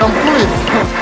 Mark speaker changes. Speaker 1: Don't então, please.